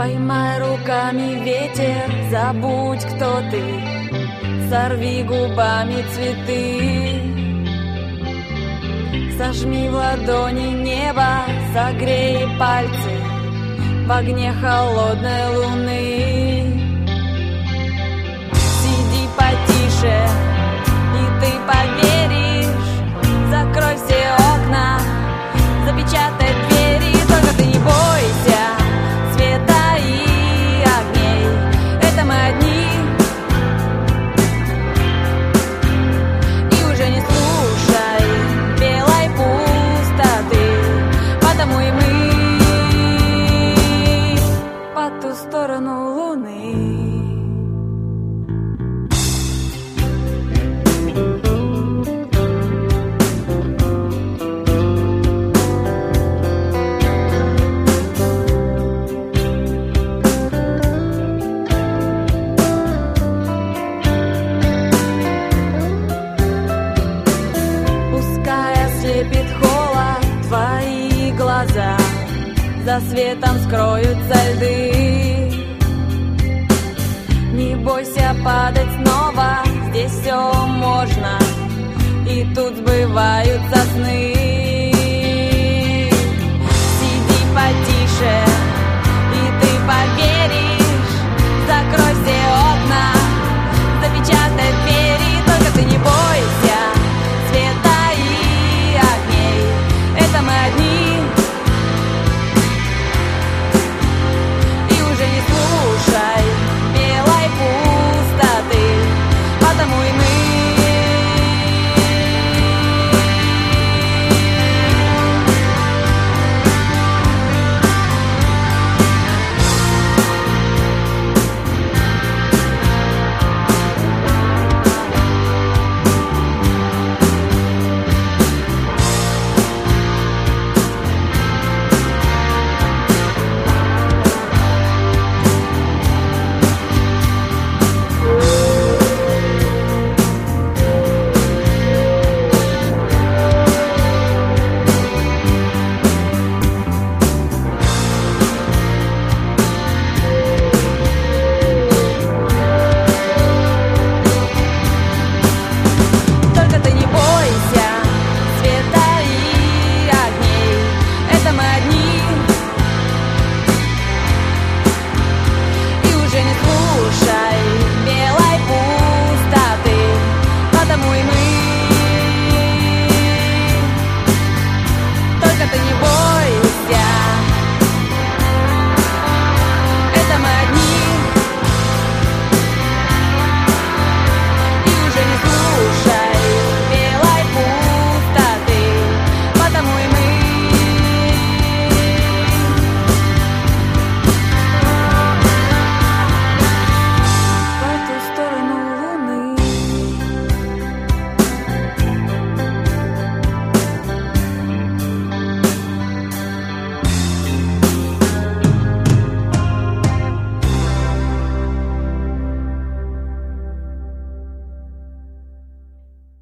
Поймай руками ветер, забудь, кто ты. Сорви губами цветы. Сожми в ладони небо, согрей пальцы. В огне холодной луны твои глаза. За светом скроются льды. Не бойся падать снова Здесь все можно. И тут сбываются сны